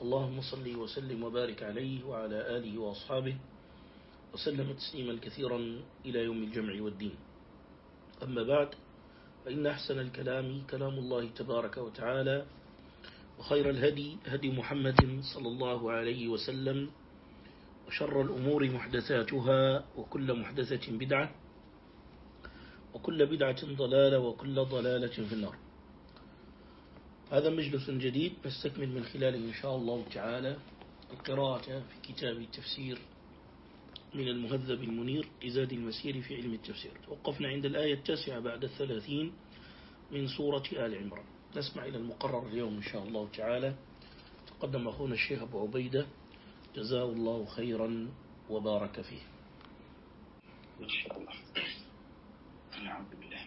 اللهم صل وسلم وبارك عليه وعلى آله وأصحابه وسلم تسليما كثيرا إلى يوم الجمع والدين. أما بعد فإن أحسن الكلام كلام الله تبارك وتعالى وخير الهدي هدي محمد صلى الله عليه وسلم وشر الأمور محدثاتها وكل محدثة بدعة وكل بدعة ضلالة وكل ضلالة في النار. هذا مجلس جديد نستكمل من خلاله إن شاء الله تعالى. القراءة في كتاب التفسير من المهذب المنير لزاد المسير في علم التفسير. وقفنا عند الآية التاسعة بعد الثلاثين من سورة آل عمران. نسمع إلى المقرر اليوم إن شاء الله تعالى. تقدم أخونا الشيخ أبو عبيدة. جزاه الله خيرا وبارك فيه. إن شاء الله. نعم بالله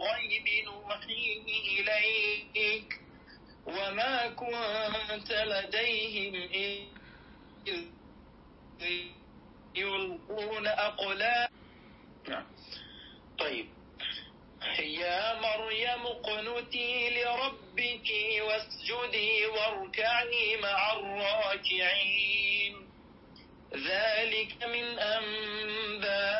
الغيب نوحيه إليك وما كنت لديهم إذ يلقون أقلام. طيب. يا مريم اقنتي لربك واسجدي واركعي مع الراكعين. ذلك من أنباء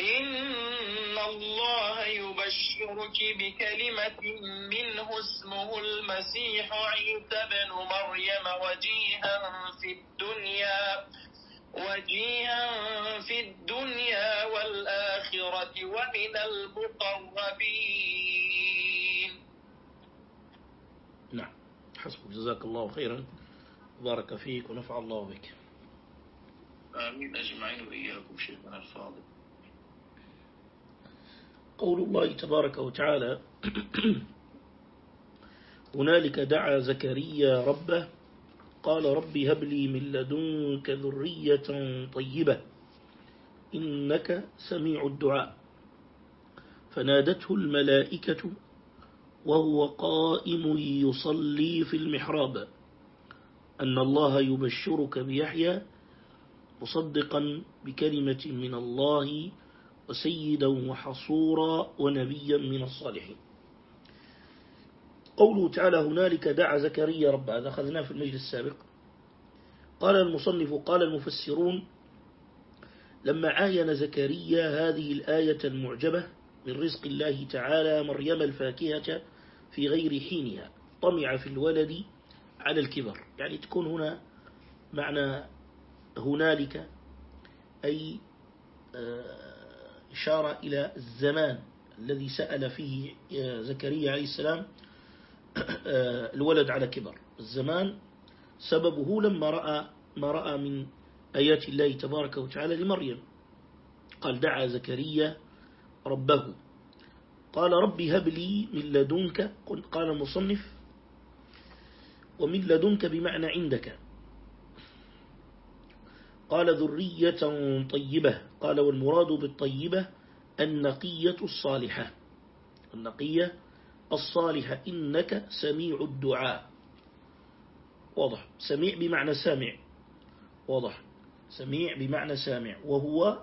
إن الله يبشرك بكلمة منه اسمه المسيح عيسى بن مريم وجيها في الدنيا وجيها في الدنيا والآخرة ومن المقربين. نعم. حسبك. جزاك الله خيرا. وبارك فيك ونفع الله بك. آمين. أجمعين وإياكم شيخنا الفاضل. قول الله تبارك وتعالى هنالك دعا زكريا ربه قال رب هب لي من لدنك ذرية طيبة إنك سميع الدعاء. فنادته الملائكة وهو قائم يصلي في المحراب. أن الله يبشرك بيحيى مصدقا بكلمة من الله وسيدا وحصورا ونبيا من الصالحين. قوله تعالى هنالك دعا زكريا رب هذا أخذناه في المجلس السابق. قال المصنف قال المفسرون لما عاين زكريا هذه الآية المعجبة من رزق الله تعالى مريم الفاكهة في غير حينها طمع في الولد على الكبر. يعني تكون هنا معنى هنالك أي إشارة إلى الزمان الذي سأل فيه زكريا عليه السلام الولد على كبر. الزمان سببه لما رأى ما رأى من آيات الله تبارك وتعالى لمريم. قال دعا زكريا ربه. قال رب هب لي من لدنك قال المصنف ومن لدنك بمعنى عندك. قال ذرية طيبة. قال والمراد بالطيبة النقية الصالحة. النقية الصالحة. إنك سميع الدعاء. واضح. سميع بمعنى سامع. واضح. سميع بمعنى سامع. وهو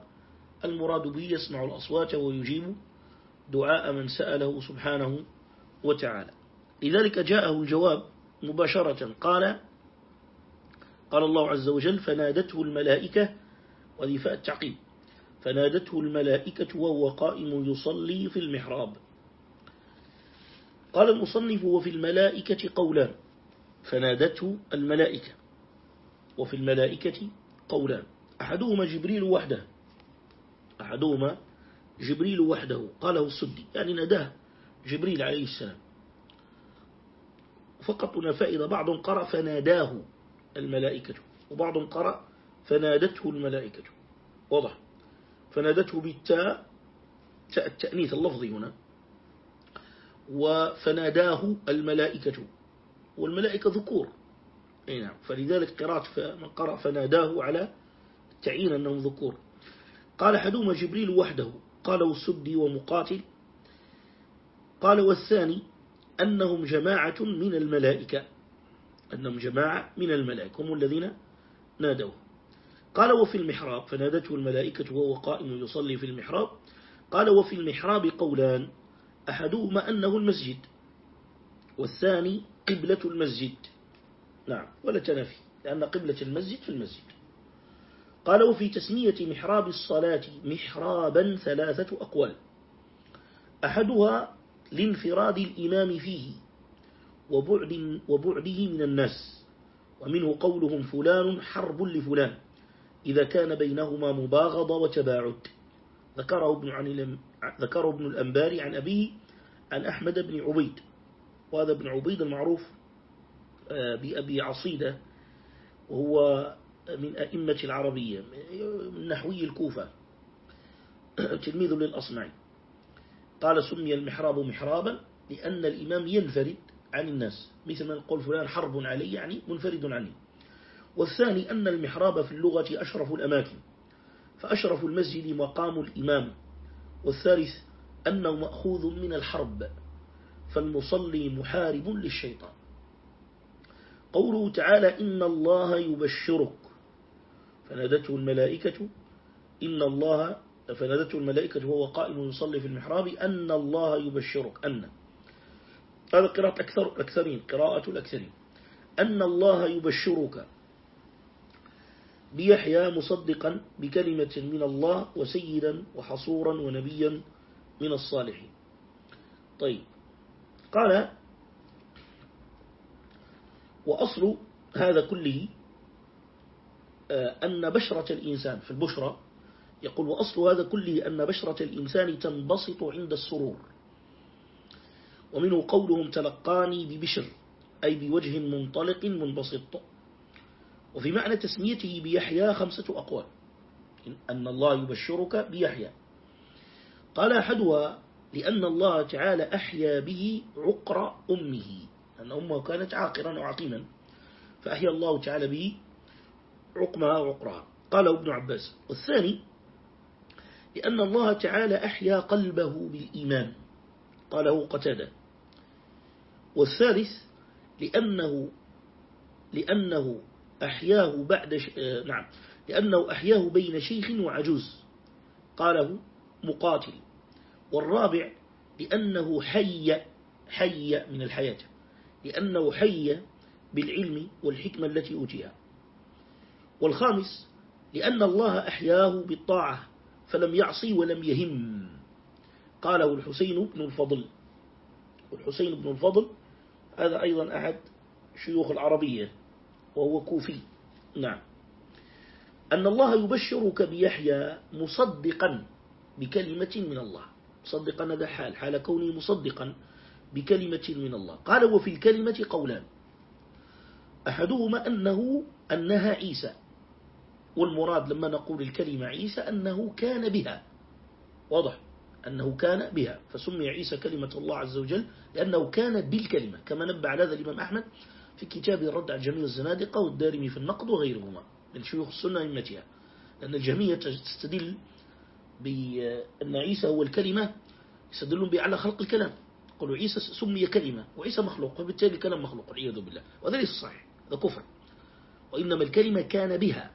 المراد به يسمع الأصوات ويجيب دعاء من سأله سبحانه وتعالى. لذلك جاءه الجواب مباشرة. قال قال الله عز وجل فنادته الملائكة وذي فاء التعقيب فنادته الملائكة وهو قائم يصلي في المحراب. قال المصنف وفي الملائكة قولان فنادته الملائكة وفي الملائكة قولان. أحدهما جبريل وحده أحدهما جبريل وحده قاله السدي يعني نداه جبريل عليه السلام. فقط هنا فائدة بعض قرأ فناداه. الملائكة. وبعض قرأ فنادته الملائكة. واضح. فنادته بالتاء تاء التأنيث اللفظي هنا. وفناداه الملائكة. والملائكة ذكور. أي نعم. فلذلك قراءة من قرأ فناداه على تعيين أنهم ذكور. قال حدوم جبريل وحده قاله السدي ومقاتل. قال والثاني أنهم جماعة من الملائكة. أنهم جماعة من الملائكة هم الذين نادوه. قال وفي المحراب. فنادته الملائكة وهو قائم يصلي في المحراب. قال وفي المحراب قولان أحدهما أنه المسجد والثاني قبلة المسجد. نعم ولا تنافي لأن قبلة المسجد في المسجد. قال وفي تسمية محراب الصلاة محرابا ثلاثة أقوال. أحدها لانفراد الإمام فيه وبعد وبعده من الناس. ومنه قولهم فلان حرب لفلان. إذا كان بينهما مباغضة وتباعد. ذكره ابن, عن ذكره ابن الأنباري عن أبيه عن أحمد بن عبيد. وهذا ابن عبيد المعروف آه، بأبي عصيدة وهو من أئمة العربية من نحوي الكوفة. تلميذ للأصمعي. قال سمي المحراب محرابا لأن الإمام ينفرد. عن الناس. مثل ما نقول فلان حرب علي يعني منفرد عني. والثاني أن المحراب في اللغة أشرف الأماكن فأشرف المسجد مقام الإمام. والثالث أنه مأخوذ من الحرب فالمصلي محارب للشيطان. قوله تعالى إن الله يبشرك. فنادته الملائكة إن الله فنادته الملائكة وهو قائم يصلي في المحراب أن الله يبشرك. أن هذا قراءة أكثر الأكثرين قراءة الأكثرين. أن الله يبشرك بيحيى مصدقا بكلمة من الله وسيدا وحصورا ونبيا من الصالحين. طيب. قال وأصل هذا كله آه، أن بشرة الإنسان في البشرة يقول وأصل هذا كله أن بشرة الإنسان تنبسط عند السرور. ومنه قولهم تلقاني ببشر أي بوجه منطلق منبسط. وفي معنى تسميته بيحيى خمسة أقوال. أن الله يبشرك بيحيى. قال أحدها لأن الله تعالى أحيا به عقر أمه أن أمه كانت عاقرا وعقيما فأحيا الله تعالى به عقمها وعقرها قاله ابن عباس. والثاني لأن الله تعالى أحيا قلبه بالإيمان. قاله قتادة. والثالث لأنه لأنه أحياه بعد ش... آه، نعم لأنه أحياه بين شيخ وعجوز قاله مقاتل. والرابع لأنه حي حي من الحياة لأنه حي بالعلم والحكمة التي أوتيها. والخامس لأن الله أحياه بالطاعة فلم يعصي ولم يهم قاله الحسين بن الفضل. والحسين بن الفضل هذا أيضا أحد شيوخ العربية وهو كوفي. نعم. أن الله يبشرك بيحيى مصدقا بكلمة من الله. مصدقا هذا حال حال كونه مصدقا بكلمة من الله. قال وفي الكلمة قولان. أحدهما أنه أنها عيسى. والمراد لما نقول الكلمة عيسى أنه كان بها. واضح؟ أنه كان بها فسمي عيسى كلمة الله عز وجل لأنه كان بالكلمة كما نبع على هذا الإمام أحمد في كتاب الرد على جميع الزنادقة والدارمي في النقد وغيرهما من شيوخ السنة إمتها لأن الجميع تستدل بأن عيسى هو الكلمة يستدلون به على خلق الكلام. قالوا عيسى سمي كلمة وعيسى مخلوق وبالتالي الكلام مخلوق والعياذ بالله. وهذا ليس صحيح هذا كفر. وإنما الكلمة كان بها.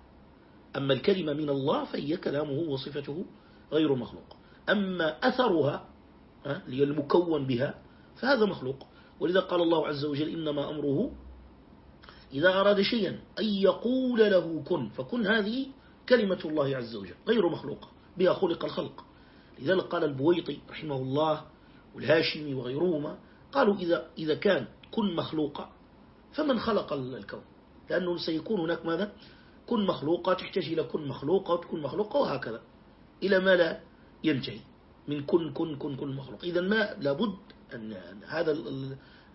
أما الكلمة من الله فهي كلامه وصفته غير مخلوق. أما أثرها اللي المكون بها فهذا مخلوق. ولذا قال الله عز وجل إنما أمره إذا أراد شيئا أن يقول له كن فكن هذه كلمة الله عز وجل غير مخلوقة بها خلق الخلق. لذلك قال البويطي رحمه الله والهاشمي وغيرهما قالوا إذا, إذا كان كن مخلوقة فمن خلق الكون؟ لأنه سيكون هناك ماذا؟ كن مخلوقة تحتاج إلى كن مخلوقة وتكون مخلوقة وهكذا. إلى ما لا ينتهي من كن كن كن كن مخلوق. إذا ما لابد أن هذا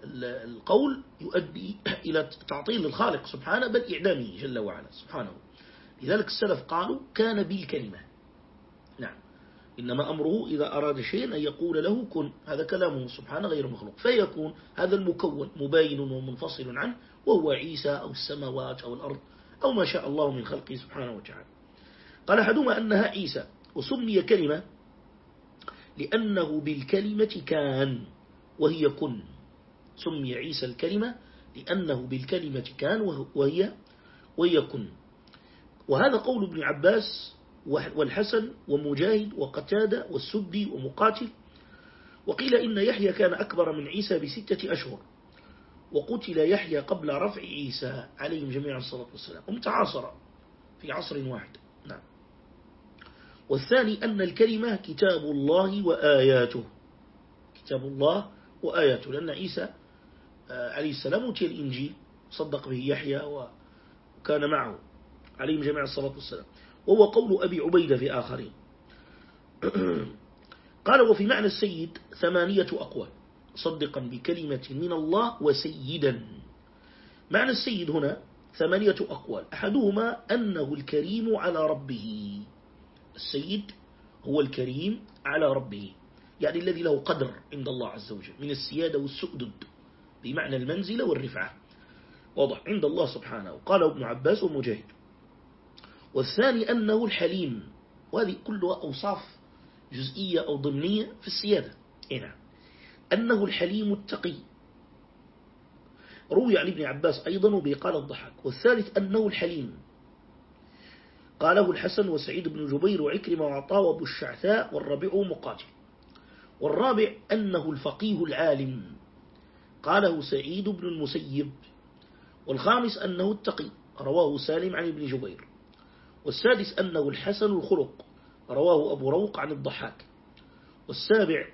القول يؤدي إلى تعطيل الخالق سبحانه بل إعدامه جل وعلا سبحانه. لذلك السلف قالوا كان بالكلمة. نعم. إنما أمره إذا أراد شيئا أن يقول له كن هذا كلامه سبحانه غير مخلوق. فيكون هذا المكون مباين ومنفصل عنه وهو عيسى أو السماوات أو الأرض أو ما شاء الله من خلقه سبحانه وتعالى. قال أحدهما أنها عيسى وسمي كلمة لأنه بالكلمة كان وهي كن. سمي عيسى الكلمة لأنه بالكلمة كان وهي وهي كن. وهذا قول ابن عباس والحسن ومجاهد وقتادة والسدي ومقاتل. وقيل إن يحيى كان أكبر من عيسى بستة أشهر. وقتل يحيى قبل رفع عيسى عليهم جميعا الصلاة والسلام. هم تعاصرا في عصر واحد. والثاني أن الكلمة كتاب الله وآياته. كتاب الله وآياته. لأن عيسى آه، عليه السلام أوتي الإنجيل صدق به يحيى وكان معه عليهم جميع الصلاة والسلام. وهو قول أبي عبيدة في آخرين. قال وفي معنى السيد ثمانية أقوال. صدقا بكلمة من الله وسيدا. معنى السيد هنا ثمانية أقوال. أحدهما أنه الكريم على ربه. السيد هو الكريم على ربه يعني الذي له قدر عند الله عز وجل من السيادة والسؤدد بمعنى المنزلة والرفعة. واضح عند الله سبحانه. قال ابن عباس ومجاهد. والثاني أنه الحليم وهذه كلها أوصاف جزئية أو ضمنية في السيادة. إيه نعم. أنه الحليم التقي. روي عن ابن عباس أيضا وبه قال الضحك والثالث أنه الحليم. قاله الحسن وسعيد بن جبير وعكرمة وعطاء وأبو الشعثاء والربيع مقاتل. والرابع أنه الفقيه العالم. قاله سعيد بن المسيب. والخامس أنه التقي. رواه سالم عن ابن جبير. والسادس أنه الحسن الخلق. رواه أبو روق عن الضحاك. والسابع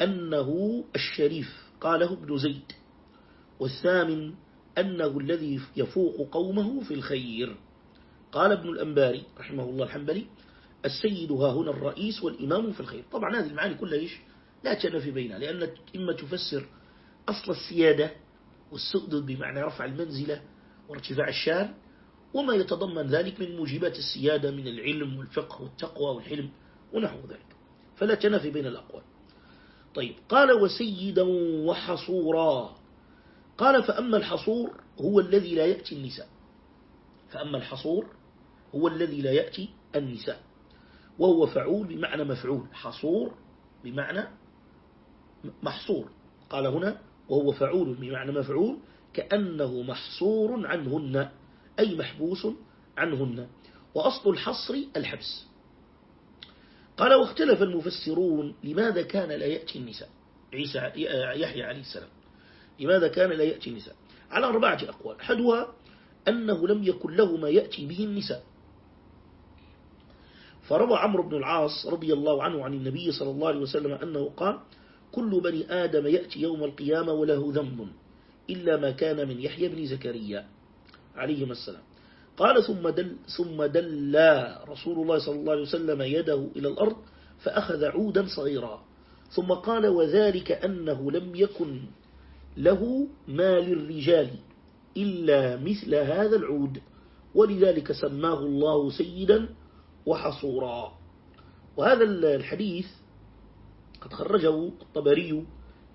أنه الشريف. قاله ابن زيد. والثامن أنه الذي يفوق قومه في الخير. قال ابن الأنباري رحمه الله الحنبلي السيد ها هنا الرئيس والإمام في الخير. طبعا هذه المعاني كلها إيش؟ لا تنفي بينها لأن إما تفسر أصل السيادة والسؤدد بمعنى رفع المنزلة وارتفاع الشان وما يتضمن ذلك من موجبات السيادة من العلم والفقه والتقوى والحلم ونحو ذلك. فلا تنفي بين الأقوال. طيب قال وسيدا وحصورا. قال فأما الحصور هو الذي لا يأتي النساء. فأما الحصور هو الذي لا يأتي النساء وهو فعول بمعنى مفعول حصور بمعنى محصور. قال هنا وهو فعول بمعنى مفعول كأنه محصور عنهن أي محبوس عنهن. وأصل الحصر الحبس. قال واختلف المفسرون لماذا كان لا يأتي النساء؟ عيسى يحيى عليه السلام. لماذا كان لا يأتي النساء؟ على أربعة أقوال. أحدها أنه لم يكن له ما يأتي به النساء. فروى عمرو بن العاص رضي الله عنه عن النبي صلى الله عليه وسلم أنه قال كل بني آدم يأتي يوم القيامة وله ذنب إلا ما كان من يحيى بن زكريا. عليهما السلام. قال ثم دل, ثم دل رسول الله صلى الله عليه وسلم يده إلى الأرض فأخذ عودا صغيرا. ثم قال وذلك أنه لم يكن له ما للرجال إلا مثل هذا العود ولذلك سماه الله سيدا وحصورا. وهذا الحديث قد خرجه الطبري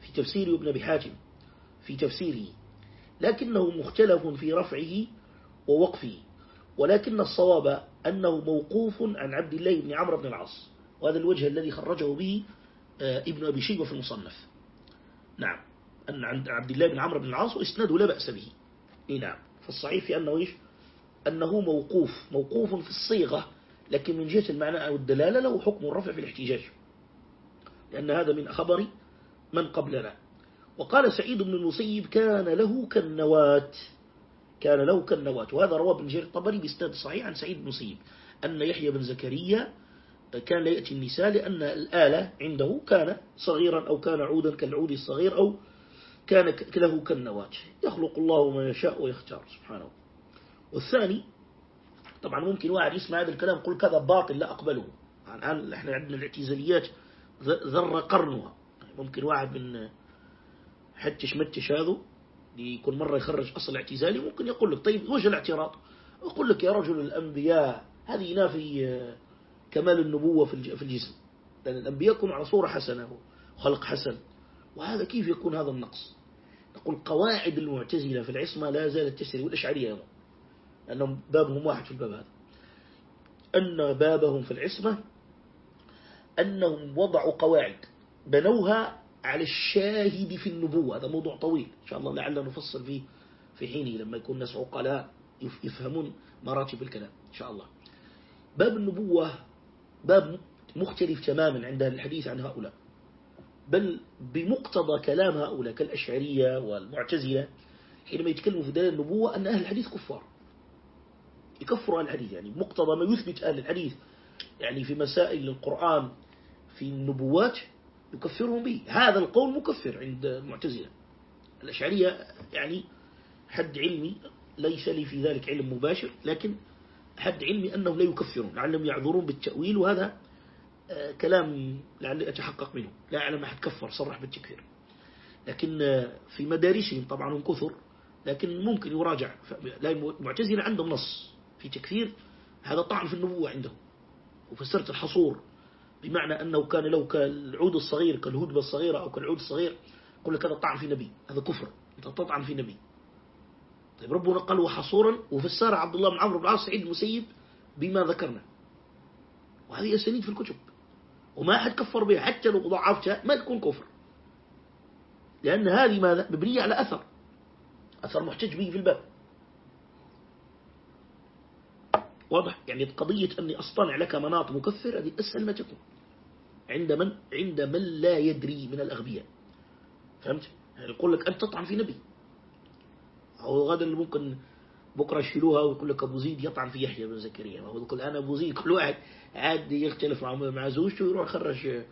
في تفسير ابن أبي حاتم في تفسيره لكنه مختلف في رفعه ووقفه ولكن الصواب أنه موقوف عن عبد الله بن عمرو بن العاص وهذا الوجه الذي خرجه به آه، ابن أبي شيبة في المصنف. نعم أن عبد الله بن عمرو بن العاص وإسناده لا بأس به. إيه نعم. فالصحيح في أنه إيش؟ أنه موقوف موقوف في الصيغة. لكن من جهة المعنى أو الدلالة له حكم الرفع في الاحتجاج. لأن هذا من خبر من قبلنا. وقال سعيد بن المسيب كان له كالنواة. كان له كالنواة. وهذا رواه ابن جرير الطبري بإسناد صحيح عن سعيد بن المسيب. أن يحيى بن زكريا كان لا يأتي النساء لأن الآلة عنده كان صغيرا أو كان عودا كالعود الصغير أو كان له كالنواة. يخلق الله ما يشاء ويختار. سبحانه والثاني طبعا ممكن واحد يسمع هذا الكلام يقول كذا باطل لا أقبله. الآن إحنا عندنا الاعتزاليات ذر قرنها. ممكن واحد من حتش متش هذا يكون مرة يخرج أصل اعتزالي ممكن يقول لك طيب وش الاعتراض؟ يقول لك يا رجل الأنبياء هذه ينافي كمال النبوة في الجسم. لأن الأنبياء يكونوا على صورة حسنة وخلق حسن. وهذا كيف يكون هذا النقص؟ نقول قواعد المعتزلة في العصمة لا زالت تسري والأشعرية لأنهم بابهم واحد في الباب هذا. أن بابهم في العصمة أنهم وضعوا قواعد بنوها على الشاهد في النبوة. هذا موضوع طويل. إن شاء الله لعلنا نفصل فيه في حينه لما يكون الناس عقلاء يفهمون مراتب الكلام. إن شاء الله. باب النبوة باب مختلف تماما عند الحديث عن هؤلاء. بل بمقتضى كلام هؤلاء كالأشعرية والمعتزلة حينما يتكلموا في دليل النبوة أن أهل الحديث كفار. يكفروا أهل الحديث يعني مقتضى ما يثبت أهل الحديث يعني في مسائل القرآن في النبوات يكفرهم به. هذا القول مكفر عند المعتزلة. الأشعرية يعني حد علمي ليس لي في ذلك علم مباشر لكن حد علمي أنهم لا يكفرون لعلهم يعذرون بالتأويل وهذا آه، كلام لعلي أتحقق منه. لا أعلم أحد كفر صرح بالتكفير. لكن آه، في مدارسهم طبعا هم كثر لكن ممكن يراجع. المعتزلة عندهم نص. في تكفير هذا طعن في النبوة عندهم. وفسرت الحصور بمعنى أنه كان له كالعود الصغير كالهدبة الصغيرة أو كالعود الصغير يقول لك هذا طعن في نبي هذا كفر. أنت تطعن في نبي. طيب ربنا قال وحصورا وفسر عبد الله بن عمرو بن العاص سعيد المسيب بما ذكرنا. وهذه أسانيد في الكتب. وما أحد كفر بها حتى لو ضعفتها ما تكون كفر. لأن هذه ماذا؟ مبنية على أثر. أثر محتج به في الباب. واضح؟ يعني قضية أني أصطنع لك مناط مكفر هذه أسهل ما تكون. عند من؟ عند من لا يدري من الأغبياء. فهمت؟ يعني يقول لك أنت تطعن في نبي. أو غدا اللي ممكن بكرة يشيلوها ويقول لك أبو زيد يطعن في يحيى بن زكريا. وهو يقول أنا أبو زيد كل واحد عادي يختلف مع مع زوجته ويروح يخرج آه،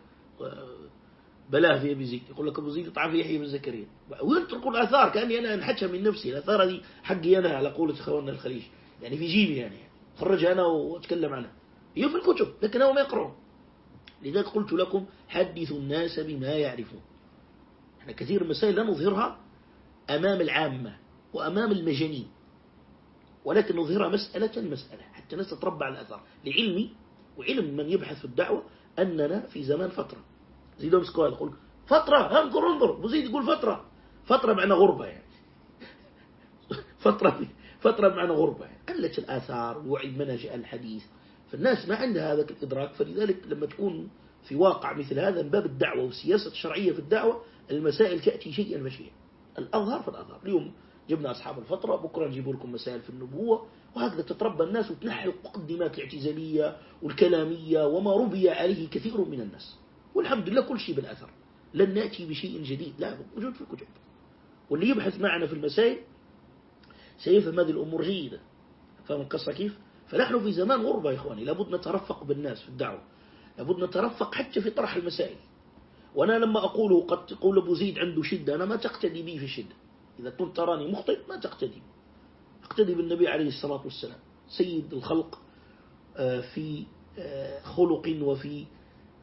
بلاه في أبي زيد. يقول لك أبو زيد يطعن في يحيى بن زكريا. ويتركوا الآثار؟ كأني أنا أنحكها من نفسي. الآثار هذه حقي أنا على قولة إخواننا الخليج. يعني في جيبي يعني. خرجها أنا وأتكلم عنها هي في الكتب لكن هم يقرأون لذلك قلت لكم حدثوا الناس بما يعرفون. إحنا كثير من المسائل لا نظهرها أمام العامة وأمام المجانين. ولكن نظهرها مسألة مسألة حتى الناس تتربع على الأثار. لعلمي وعلم من يبحث في الدعوة أننا في زمان فترة. زيد مسكوها يقول فترة انظر انظر. بزيد يقول فترة. فترة معنى غربة يعني. فترة فترة معنا غربة. قلت الآثار ووعي منهج الحديث. فالناس ما عندها هذا الإدراك. فلذلك لما تكون في واقع مثل هذا من باب الدعوة والسياسة الشرعية في الدعوة المسائل تأتي شيئا فشيئا الأظهر فالأظهر اليوم جبنا أصحاب الفترة بكرة نجيب لكم مسائل في النبوة وهكذا تتربى الناس وتنحي المقدمات الاعتزالية والكلامية وما ربي عليه كثير من الناس. والحمد لله كل شيء بالأثر. لن نأتي بشيء جديد. لا موجود في الكتب. واللي يبحث معنا في المسائل سيفهم هذه الأمور جيدة. فهم القصة كيف؟ فنحن في زمان غربة يا إخواني لابد نترفق بالناس في الدعوة. لابد نترفق حتى في طرح المسائل. وأنا لما أقول قد تقول أبو زيد عنده شدة أنا ما تقتدي بي في الشدة إذا كنت تراني مخطئ ما تقتدي. اقتدي بالنبي عليه الصلاة والسلام. سيد الخلق آه، في آه، خلق وفي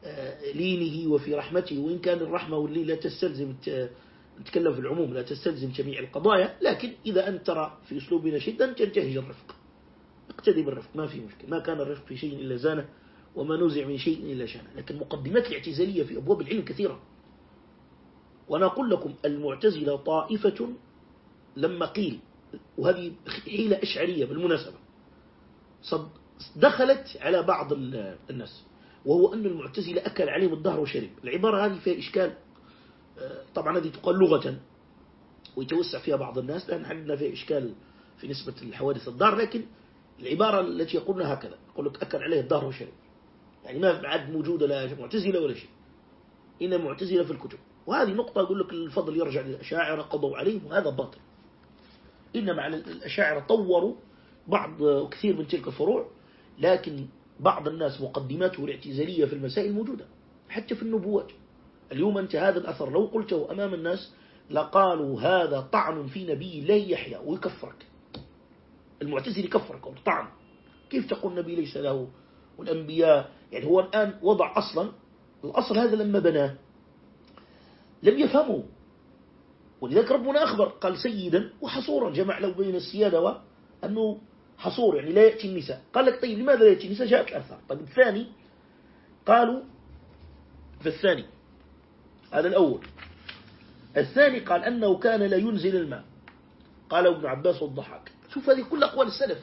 آه، لينه وفي رحمته. وإن كان الرحمة واللي لا تستلزم نتكلم في العموم لا تستلزم جميع القضايا لكن إذا أنت ترى في أسلوبنا شدا تنتهج الرفق. اقتدي بالرفق ما في مشكلة. ما كان الرفق في شيء إلا زانه وما نزع من شيء إلا شانه. لكن مقدمات الاعتزالية في أبواب العلم كثيرة. وأنا أقول لكم المعتزلة طائفة لما قيل وهذه حيلة إشعرية بالمناسبة دخلت على بعض الناس وهو أن المعتزلة أكل عليهم الظهر وشرب العبارة هذه فيها إشكال. طبعا هذه تقال لغة ويتوسع فيها بعض الناس لأن عندنا فيها إشكال في نسبة الحوادث الضار لكن العبارة التي يقولونها هكذا يقول لك أكل عليه الظهر وشرب. يعني ما بعد موجودة لا معتزلة ولا شيء إن معتزلة في الكتب. وهذه نقطة يقول لك الفضل يرجع للأشاعرة قضوا عليهم وهذا باطل. إنما على الأشاعرة طوروا بعض كثير من تلك الفروع لكن بعض الناس مقدماته الاعتزالية في المسائل موجودة حتى في النبوات. اليوم أنت هذا الأثر لو قلته أمام الناس لقالوا هذا طعن في نبي لا يحيى ويكفرك. المعتزل يكفرك طعن. كيف تقول النبي ليس له؟ والأنبياء يعني هو الآن وضع أصلا. الأصل هذا لما بناه. لم يفهموا ولذلك ربنا أخبر قال سيدا وحصورا جمع له بين السيادة وأنه حصور يعني لا يأتي النساء. قال لك طيب لماذا لا يأتي النساء؟ جاءت الأثار. طيب الثاني قالوا في الثاني هذا الأول. الثاني قال أنه كان لا ينزل الماء. قال ابن عباس والضحاك. شوف هذه كل أقوال السلف.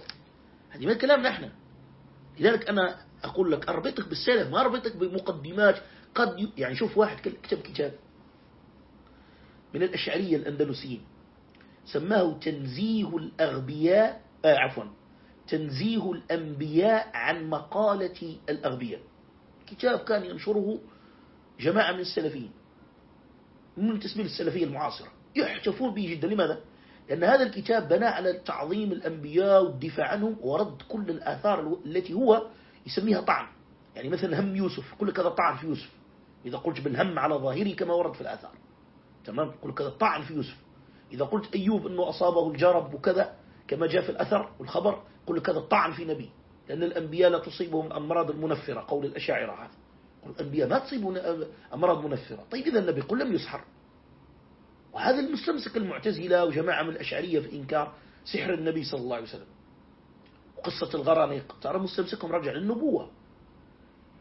هذه ما كلامنا إحنا. لذلك أنا أقول لك أربطك بالسلف ما أربطك بمقدمات قد يعني شوف واحد كتب كتاب. من الأشعرية الأندلسيين. سماه تنزيه الأغبياء آه عفوا. تنزيه الأنبياء عن مقالة الأغبياء. كتاب كان ينشره جماعة من السلفيين. من تسمية السلفية المعاصرة. يحتفون به جدا. لماذا؟ لأن هذا الكتاب بنى على تعظيم الأنبياء والدفاع عنهم ورد كل الآثار التي هو يسميها طعن. يعني مثلا هم يوسف كل كذا طعن في يوسف. إذا قلت بالهم على ظاهره كما ورد في الآثار. تمام؟ كل كذا طعن في يوسف. إذا قلت أيوب أنه أصابه الجرب وكذا كما جاء في الأثر والخبر كل كذا طعن في نبي. لأن الأنبياء لا تصيبهم الأمراض المنفرة قول الأشاعرة هذا. الأنبياء ما تصيبهم أمراض منفرة. طيب إذا النبي قل لم يسحر. وهذا المستمسك المعتزلة وجماعة من الأشعرية في إنكار سحر النبي صلى الله عليه وسلم. وقصة الغرانيق. ترى مستمسكهم رجع للنبوة.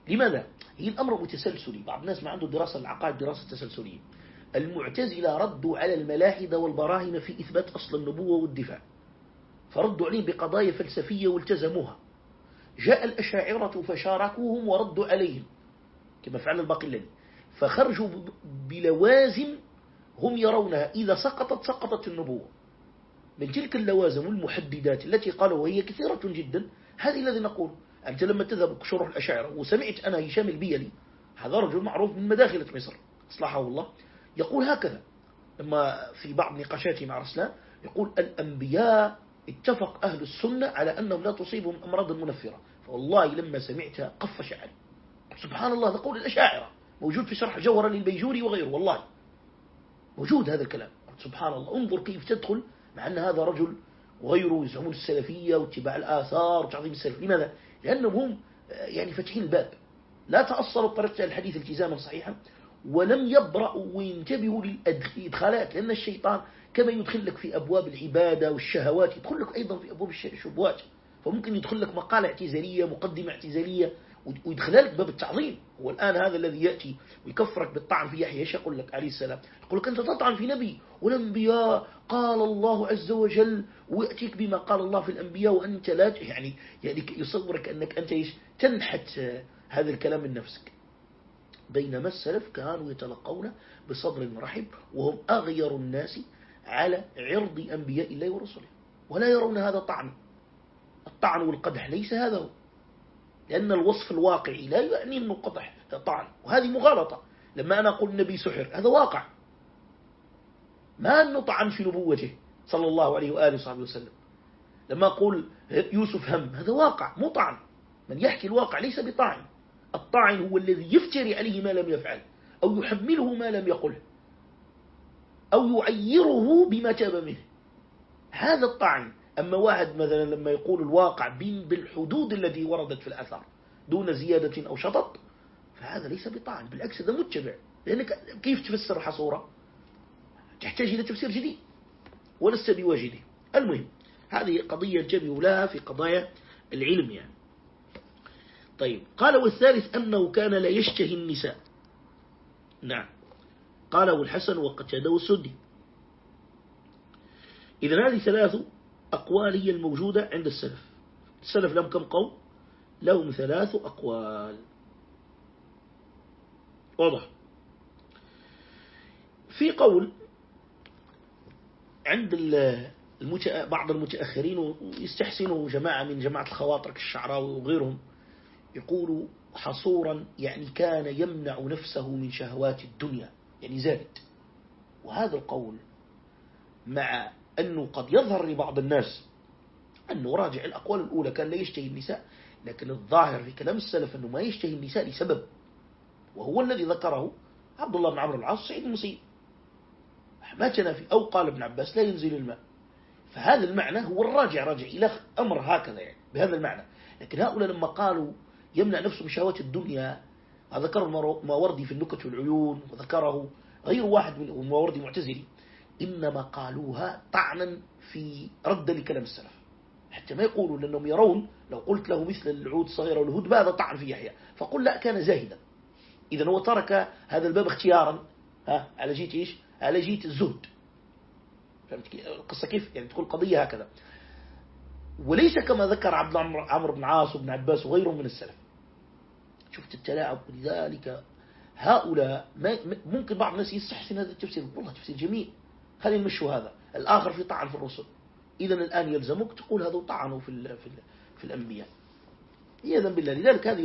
لماذا؟ هي الأمر متسلسلي. بعض الناس ما عنده دراسة العقائد دراسة تسلسلية. المعتزلة ردوا على الملاحدة والبراهنة في إثبات أصل النبوة والدفاع. فردوا عليهم بقضايا فلسفية والتزموها. جاء الأشاعرة فشاركوهم وردوا عليهم. كما فعل الباقلاني فخرجوا بلوازم هم يرونها. إذا سقطت سقطت النبوة. من تلك اللوازم والمحددات التي قالوا وهي كثيرة جدا هذه الذي نقول. أنت لما تذهب شروح الأشاعرة وسمعت أنا هشام البيلي هذا رجل معروف من مداخلة مصر أصلحه الله يقول هكذا. لما في بعض نقاشاته مع رسلان يقول الأنبياء اتفق أهل السنة على أنهم لا تصيبهم أمراض المنفرة فوالله لما سمعتها قف شعري. سبحان الله هذا قول الأشاعرة. موجود في شرح جوهرة للبيجوري وغيره والله. موجود هذا الكلام. سبحان الله انظر كيف تدخل مع أن هذا رجل وغيره يزعمون السلفية واتباع الآثار وتعظيم السلف. لماذا؟ لأنهم هم يعني فتحين الباب. لا تأصلوا بطريقة الحديث التزاما صحيحا ولم يبرأوا وينتبهوا للإدخالات لأن الشيطان كما يدخل لك في أبواب العبادة والشهوات يدخل لك أيضا في أبواب الشبهات. فممكن يدخل لك مقالة اعتزالية مقدمة اعتزالية ويدخل لك باب التعظيم. والآن هذا الذي يأتي ويكفرك بالطعن في يحيى. إيش يقول لك عليه السلام يقول لك أنت تطعن في نبي والأنبياء قال الله عز وجل ويأتيك بما قال الله في الأنبياء وأنت لا يعني يعني يصورك أنك أنت إيش؟ تنحت هذا الكلام من نفسك. بينما السلف كانوا يتلقون بصدر رحب وهم أغير الناس على عرض أنبياء الله ورسله. ولا يرون هذا طعن. الطعن والقدح ليس هذا هو. لأن الوصف الواقعي لا يعني أنه قدح طعن. وهذه مغالطة. لما أنا أقول النبي سحر هذا واقع. ما أنه طعن في نبوته صلى الله عليه وآله وصحبه وسلم. لما أقول يوسف هم هذا واقع مو طعن. من يحكي الواقع ليس بطعن. الطاعن هو الذي يفتري عليه ما لم يفعل أو يحمله ما لم يقله أو يعيره بما تاب منه. هذا الطعن أما واحد مثلا لما يقول الواقع بالحدود التي وردت في الأثر دون زيادة أو شطط فهذا ليس بطعن بالعكس هذا متبع. لأنك كيف تفسر حصورة؟ تحتاج إلى تفسير جديد ولست بواجده المهم هذه قضية جميع لها في قضايا العلم يعني. طيب قال والثالث أنه كان لا يشتهي النساء. نعم. قاله الحسن وقتاده والسدي إذا هذه ثلاث أقوال هي الموجودة عند السلف. السلف لهم كم قول لهم ثلاث أقوال. واضح؟ في قول عند بعض المتأخرين ويستحسنوا جماعة من جماعة الخواطر كالشعراوي وغيرهم. يقول حصورا يعني كان يمنع نفسه من شهوات الدنيا يعني زاد. وهذا القول مع أنه قد يظهر لبعض الناس أنه راجع الأقوال الأولى كان لا يشتهي النساء لكن الظاهر في كلام السلف أنه ما يشتهي النساء لسبب وهو الذي ذكره عبد الله بن عمرو العاص سعيد المسيب. ما تنافي أو قال ابن عباس لا ينزل الماء. فهذا المعنى هو الراجع راجع إلى أمر هكذا يعني بهذا المعنى. لكن هؤلاء لما قالوا يمنع نفسه من شهوات الدنيا ذكر الماوردي في النكت والعيون وذكره غير واحد من الماوردي معتزلي إنما قالوها طعنا في رد لكلام السلف. حتى ما يقولوا لأنهم يرون لو قلت له مثل العود الصغيرة والهدب هذا طعن في يحيى. فقل لا كان زاهدا. إذا هو ترك هذا الباب اختيارا. ها على جيت إيش؟ على جيت الزهد. فهمت القصة كيف؟ يعني تقول قضية هكذا. وليس كما ذكر عبد عمرو بن عاص وابن عباس وغيرهم من السلف. شفت التلاعب ولذلك هؤلاء ممكن بعض الناس يستحسن هذا التفسير. والله تفسير جميل. خلينا نمشوا هذا. الآخر في طعن في الرسل. إذا الآن يلزمك تقول هذا طعنوا في في, في الأنبياء. إذا بالله لذلك هذه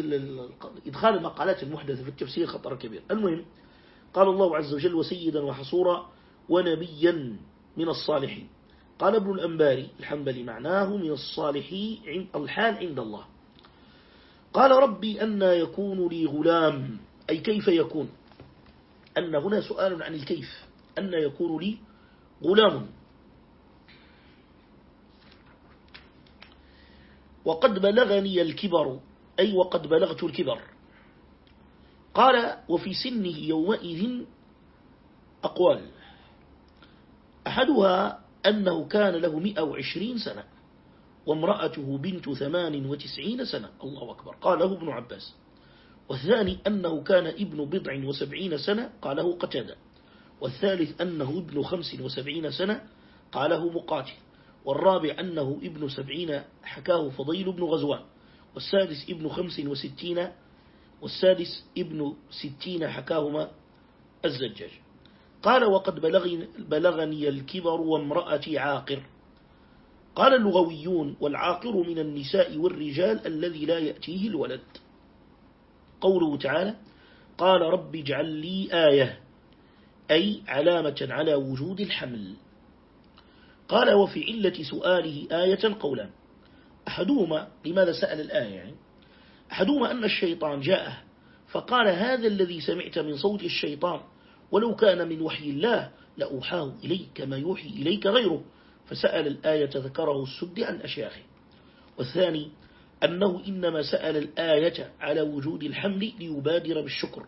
إدخال المقالات المحدثة في التفسير خطر كبير. المهم قال الله عز وجل وسيدا وحصورا ونبيا من الصالحين. قال ابن الأنباري الحنبلي معناه من الصالحين الحال عند الله. قال ربي أن يكون لي غلام. أي كيف يكون؟ أن هنا سؤال عن الكيف. أن يكون لي غلام. وقد بلغني الكبر أي وقد بلغت الكبر. قال وفي سنه يومئذ أقوال. أحدها أنه كان له مئة وعشرين سنة وامرأته بنت ثمان وتسعين سنة. الله أكبر. قاله ابن عباس. والثاني أنه كان ابن بضع وسبعين سنة قاله قتادة. والثالث أنه ابن خمس وسبعين سنة قاله مقاتل والرابع أنه ابن سبعين حكاه فضيل بن غزوان والسادس ابن خمس وستين والسادس ابن ستين حكاهما الزجاج. قال وقد بلغني, الكبر وامرأتي عاقر. قال اللغويون والعاقر من النساء والرجال الذي لا يأتيه الولد. قوله تعالى قال رب اجعل لي آية. أي علامة على وجود الحمل. قال وفي علة سؤاله آية قولا. أحدهما لماذا سأل الآية؟ يعني أحدهما أن الشيطان جاءه فقال هذا الذي سمعت من صوت الشيطان ولو كان من وحي الله لأوحاه إليك كما يوحي إليك غيره. فسأل الآية ذكره السد عن أشياخه. والثاني أنه إنما سأل الآية على وجود الحمل ليبادر بالشكر.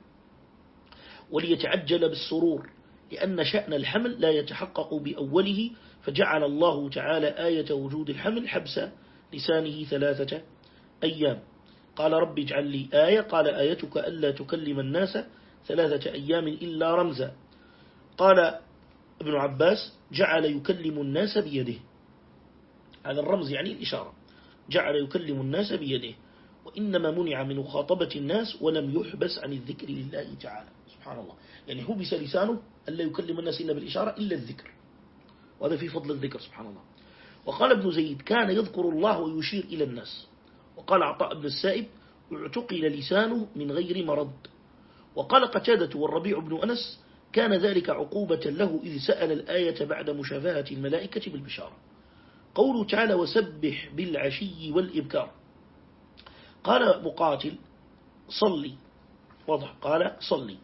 وليتعجل بالسرور لأن شأن الحمل لا يتحقق بأوله فجعل الله تعالى آية وجود الحمل حبس لسانه ثلاثة أيام. قال رب اجعل لي آية قال آيتك ألا تكلم الناس ثلاثة أيام إلا رمزا. قال ابن عباس جعل يكلم الناس بيده. هذا الرمز يعني الإشارة. جعل يكلم الناس بيده. وإنما منع من مخاطبة الناس ولم يحبس عن الذكر لله تعالى. سبحان الله يعني حبس لسانه ألا يكلم الناس إلا بالإشارة إلا الذكر. وهذا في فضل الذكر سبحان الله وقال ابن زيد كان يذكر الله ويشير إلى الناس. وقال عطاء بن السائب اعتقل لسانه من غير مرض. وقال قتادة والربيع بن أنس كان ذلك عقوبة له إذ سأل الآية بعد مشافهة الملائكة بالبشارة. قوله تعالى وسبح بالعشي والإبكار. قال مقاتل صلي. واضح قال صلي.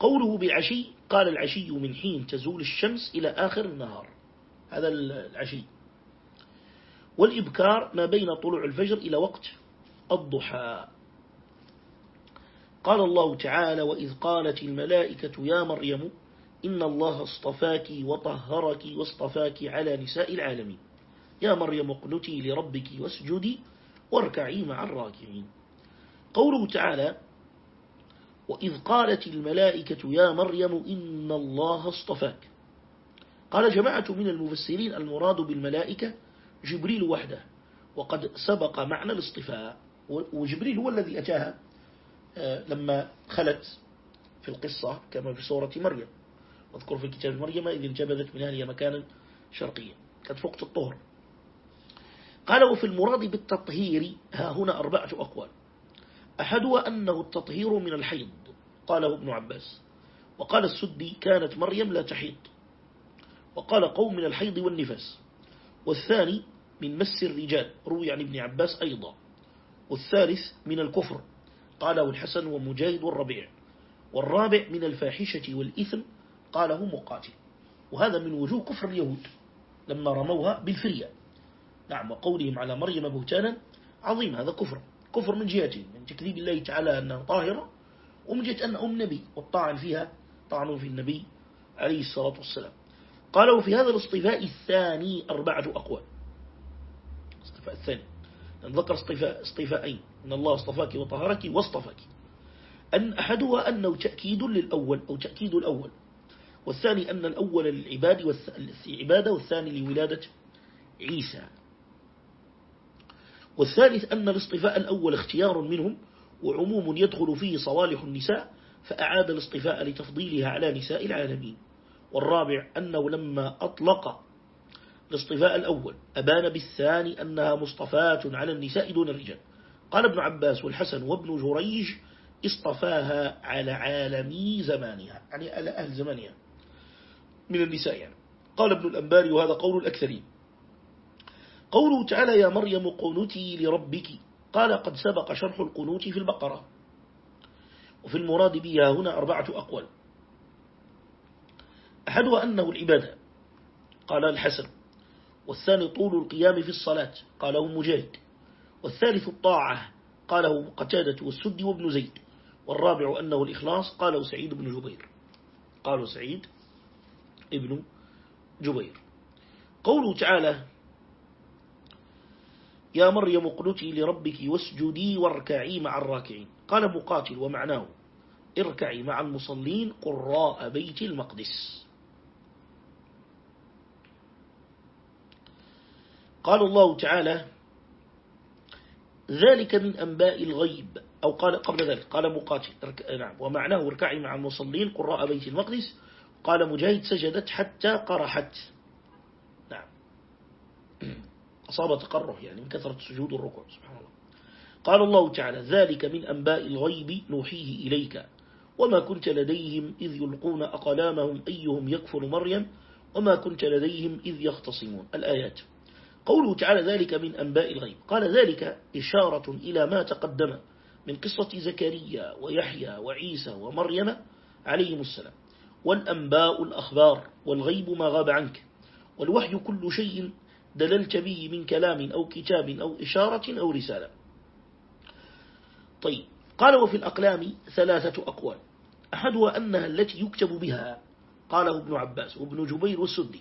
قوله بالعشي قال العشي من حين تزول الشمس إلى آخر النهار. هذا العشي. والإبكار ما بين طلوع الفجر إلى وقت الضحى. قال الله تعالى وإذ قالت الملائكة يا مريم إن الله اصطفاك وطهرك واصطفاك على نساء العالمين. يا مريم اقنتي لربك واسجدي واركعي مع الراكعين. قوله تعالى وإذ قالت الملائكة يا مريم إن الله اصطفاك. قال جماعة من المفسرين المراد بالملائكة جبريل وحده وقد سبق معنى الاصطفاء وجبريل هو الذي أتاها آه، لما خلت في القصة كما في سورة مريم. واذكر في كتاب مريم إذ انجبذت من أهلها مكانا شرقيا كانت فوقت الطهر. قال وفي المراد بالتطهير ها هنا أربعة أقوال. أحدها أنه التطهير من الحيض قاله ابن عباس. وقال السدي كانت مريم لا تحيض وقال قوم من الحيض والنفاس. والثاني من مس الرجال روي عن ابن عباس أيضا. والثالث من الكفر قاله الحسن ومجاهد والربيع. والرابع من الفاحشة والإثم قاله مقاتل. وهذا من وجوه كفر اليهود لما رموها بالفرية. نعم وقولهم على مريم بهتانا عظيم هذا كفر. كفر من جهتين من تكذيب الله تعالى أنها طاهرة ومن جهة أن أم نبي والطعن فيها طعن في النبي عليه الصلاة والسلام. قالوا في هذا الاصطفاء الثاني أربعة أقوال. الاصطفاء الثاني. ذكر اصطفاء اصطفاءين أن الله اصطفاك وطهرك واصطفاك. أن أحدها أنه تأكيد للأول أو تأكيد الأول. والثاني أن الأول للعباد والعبادة والثاني لولادة عيسى. والثالث أن الاصطفاء الأول اختيار منهم وعموم يدخل فيه صوالح النساء فأعاد الاصطفاء لتفضيلها على نساء العالمين. والرابع أنه لما أطلق الاصطفاء الأول أبان بالثاني أنها مصطفاة على النساء دون الرجال. قال ابن عباس والحسن وابن جريج اصطفاها على عالمي زمانها يعني على أهل زمانها من النساء يعني. قال ابن الأنباري وهذا قول الأكثرين قوله تعالى يا مريم قنوتي لربك قال قد سبق شرح القنوت في البقرة. وفي المراد بها هنا أربعة أقوال. أحدها أنه العبادة. قال الحسن. والثاني طول القيام في الصلاة. قاله مجاهد. والثالث الطاعة. قاله قتادة والسد وابن زيد. والرابع أنه الإخلاص. قاله سعيد بن جبير. قاله سعيد ابن جبير. قوله تعالى يا مريم اقنتي لربك واسجدي واركعي مع الراكعين. قال مقاتل ومعناه اركعي مع المصلين قراء بيت المقدس. قال الله تعالى ذلك من أنباء الغيب. أو قال قبل ذلك قال مقاتل نعم ومعناه اركعي مع المصلين قراء بيت المقدس. قال مجاهد سجدت حتى قرحت. أصاب تقره يعني من كثرة السجود والركوع سبحان الله. قال الله تعالى ذلك من أنباء الغيب نوحيه إليك وما كنت لديهم إذ يلقون أقلامهم أيهم يكفر مريم وما كنت لديهم إذ يختصمون. الآيات. قوله تعالى ذلك من أنباء الغيب. قال ذلك إشارة إلى ما تقدم من قصة زكريا ويحيى وعيسى ومريم عليهم السلام. والأنباء الأخبار والغيب ما غاب عنك والوحي كل شيء دللت به من كلام أو كتاب أو إشارة أو رسالة. طيب قال وفي الأقلام ثلاثة أقوال. أحدها أنها التي يكتب بها قاله ابن عباس وابن جبير والسدي.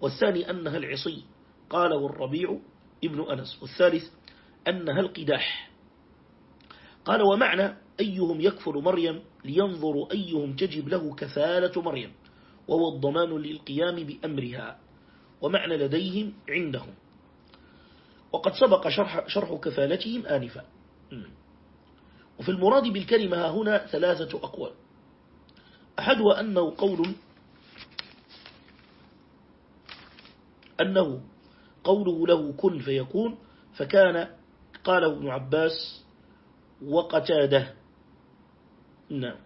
والثاني أنها العصي قاله الربيع ابن أنس. والثالث أنها القداح. قال ومعنى أيهم يكفر مريم لينظر أيهم تجب له كفالة مريم وهو الضمان للقيام بأمرها. ومعنى لديهم عندهم. وقد سبق شرح, شرح كفالتهم آنفا. وفي المراد بالكلمة هنا ثلاثة أقوال. أحدها أنه قول أنه قوله له كن فيكون فكان قاله ابن عباس وقتاده. نعم.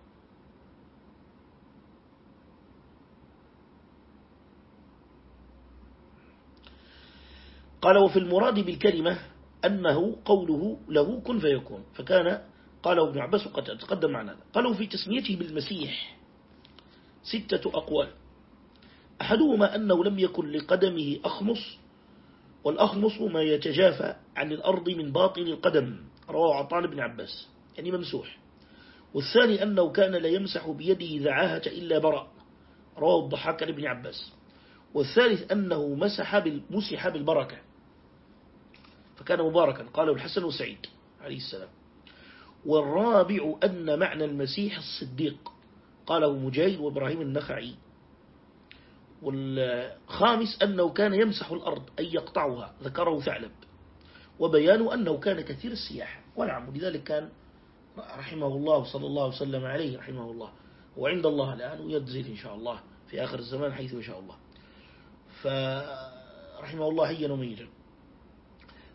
قال وفي المراد بالكلمة أنه قوله له كن فيكون فكان قاله ابن عباس وقد تقدم معنا. قالوا في تسميته بالمسيح. ستة أقوال. أحدهما أنه لم يكن لقدمه أخمص والأخمص ما يتجافى عن الأرض من باطن القدم رواه عطان بن عباس يعني ممسوح. والثاني أنه كان لا يمسح بيده ذعاهة إلا براء رواه الضحاك بن عباس. والثالث أنه مسح مسح بالبركة. فكان مباركا. قاله الحسن وسعيد عليه السلام. والرابع أن معنى المسيح الصديق. قاله مجاهد وإبراهيم النخعي. والخامس أنه كان يمسح الأرض أي يقطعها ذكره ثعلب. وبيان أنه كان كثير السياحة ونعم ولذلك كان رحمه الله صلى الله وسلم عليه رحمه الله. وعند الله الآن ويجزل إن شاء الله في آخر الزمان حيث إن شاء الله فرحمه الله هيا وميتا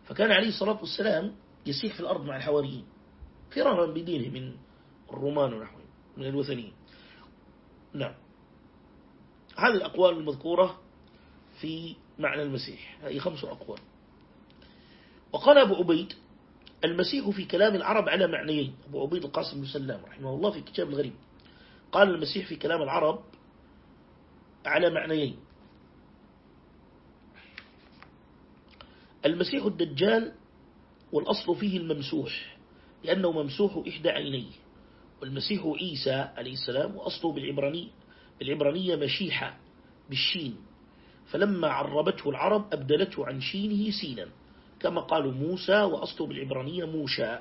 فكان عليه الصلاة والسلام يسيح في الأرض مع الحواريين فرارا بدينه من الرومان ونحوهم من الوثنيين. نعم. هذه الأقوال المذكورة في معنى المسيح هذه خمس أقوال. وقال أبو عبيد المسيح في كلام العرب على معنيين أبو عبيد القاسم بن سلام رحمه الله في كتاب الغريب قال المسيح في كلام العرب على معنيين. المسيح الدجال والأصل فيه الممسوح لأنه ممسوح إحدى عينيه والمسيح عيسى عليه السلام وأصله بالعبراني بالعبرانية مشيحة بالشين. فلما عربته العرب أبدلته عن شينه سينا كما قالوا موسى وأصله بالعبرانية موشى.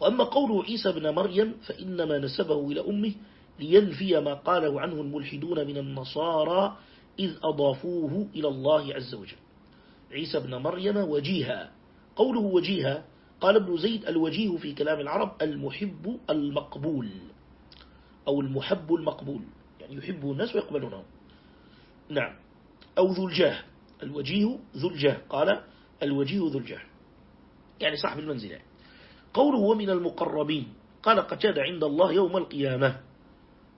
وأما قول عيسى بن مريم فإنما نسبه إلى أمه لينفي ما قاله عنه الملحدون من النصارى إذ أضافوه إلى الله عز وجل. عيسى بن مريم وجيها. قوله وجيها قال ابن زيد الوجيه في كلام العرب المحب المقبول أو المحب المقبول. يعني يحبه الناس ويقبلونه. نعم. أو ذو الجاه. الوجيه ذو الجاه. قال الوجيه ذو الجاه. يعني صاحب المنزلة. قوله ومن المقربين. قال قتاد عند الله يوم القيامة.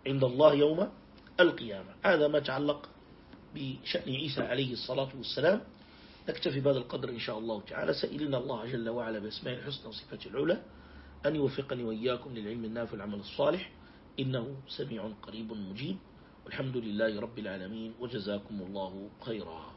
عند الله يوم القيامة. هذا ما تعلق بشأن عيسى عليه الصلاة والسلام. نكتفي بهذا القدر إن شاء الله تعالى. سائلنا الله جل وعلا بأسماء الحسنى وصفات العلى أن يوفقني وإياكم للعلم النافع والعمل الصالح. إنه سميع قريب مجيب. والحمد لله رب العالمين. وجزاكم الله خيرا.